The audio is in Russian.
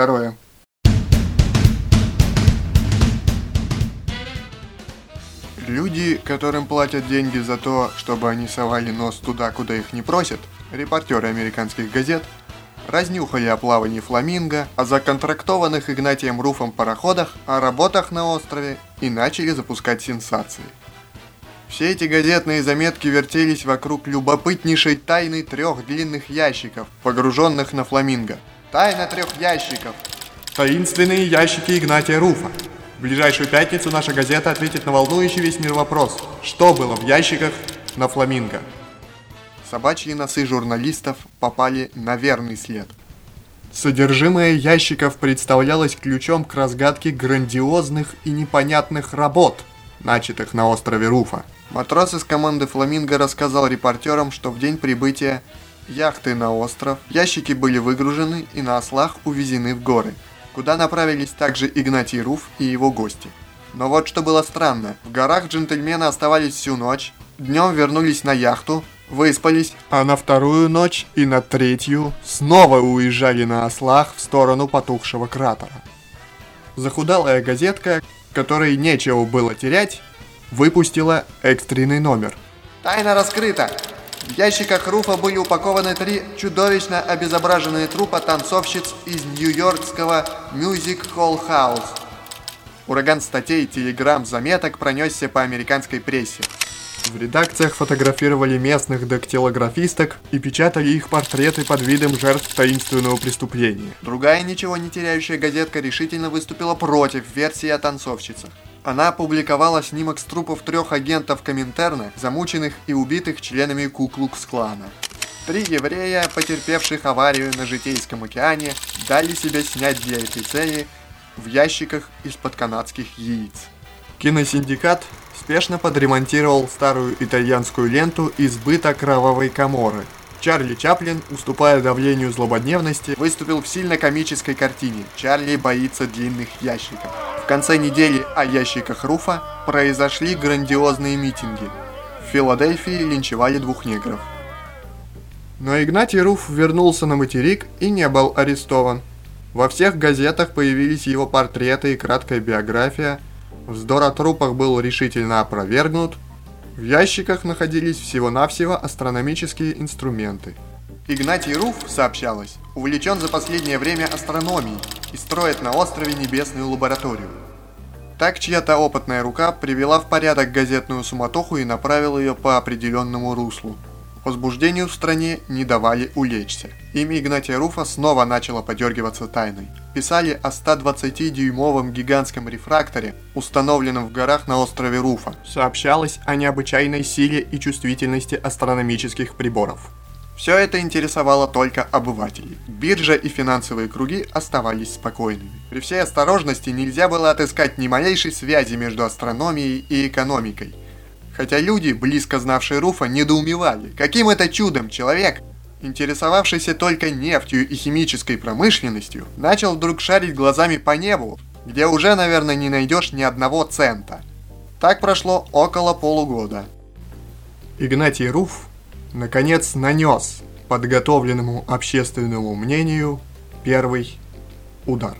второе. Люди, которым платят деньги за то, чтобы они совали нос туда, куда их не просят, репортеры американских газет, разнюхали о плавании фламинго, о законтрактованных Игнатием Руфом пароходах, о работах на острове и начали запускать сенсации. Все эти газетные заметки вертелись вокруг любопытнейшей тайны трех длинных ящиков, погруженных на фламинго. Тайна трех ящиков. Таинственные ящики Игнатия Руфа. В ближайшую пятницу наша газета ответит на волнующий весь мир вопрос, что было в ящиках на фламинго. Собачьи носы журналистов попали на верный след. Содержимое ящиков представлялось ключом к разгадке грандиозных и непонятных работ, начатых на острове Руфа. Матрос из команды «Фламинго» рассказал репортерам, что в день прибытия яхты на остров ящики были выгружены и на ослах увезены в горы, куда направились также Игнатий Руф и его гости. Но вот что было странно, в горах джентльмены оставались всю ночь, днем вернулись на яхту, выспались, а на вторую ночь и на третью снова уезжали на ослах в сторону потухшего кратера. Захудалая газетка, которой нечего было терять, выпустила экстренный номер. Тайна раскрыта! В ящиках Руфа были упакованы три чудовищно обезображенные трупа танцовщиц из нью-йоркского Music Hall House. Ураган статей, телеграмм, заметок пронесся по американской прессе. В редакциях фотографировали местных дактилографисток и печатали их портреты под видом жертв таинственного преступления. Другая ничего не теряющая газетка решительно выступила против версии о танцовщицах. Она опубликовала снимок с трупов трех агентов Коминтерна, замученных и убитых членами Куклукс-клана. Три еврея, потерпевших аварию на Житейском океане, дали себя снять для этой цели в ящиках из-под канадских яиц. Киносиндикат спешно подремонтировал старую итальянскую ленту «Избыта кровавой коморы». Чарли Чаплин, уступая давлению злободневности, выступил в сильно комической картине «Чарли боится длинных ящиков». Конце недели о ящиках Руфа произошли грандиозные митинги. В Филадельфии линчевали двух негров. Но Игнатий Руф вернулся на материк и не был арестован. Во всех газетах появились его портреты и краткая биография – Вздор о трупах был решительно опровергнут. В ящиках находились всего-навсего астрономические инструменты. Игнатий Руф, сообщалось, увлечен за последнее время астрономией и строит на острове небесную лабораторию. Так чья-то опытная рука привела в порядок газетную суматоху и направила ее по определенному руслу – Возбуждению в стране не давали улечься. Имя Игнатия Руфа снова начало подергиваться тайной. Писали о 120-дюймовом гигантском рефракторе, установленном в горах на острове Руфа. Сообщалось о необычайной силе и чувствительности астрономических приборов. Все это интересовало только обывателей. Биржа и финансовые круги оставались спокойными. При всей осторожности нельзя было отыскать ни малейшей связи между астрономией и экономикой – Хотя люди, близко знавшие Руфа, недоумевали, каким это чудом человек, интересовавшийся только нефтью и химической промышленностью, начал вдруг шарить глазами по небу, где уже, наверное, не найдешь ни одного цента. Так прошло около полугода. Игнатий Руф, наконец, нанес подготовленному общественному мнению первый удар.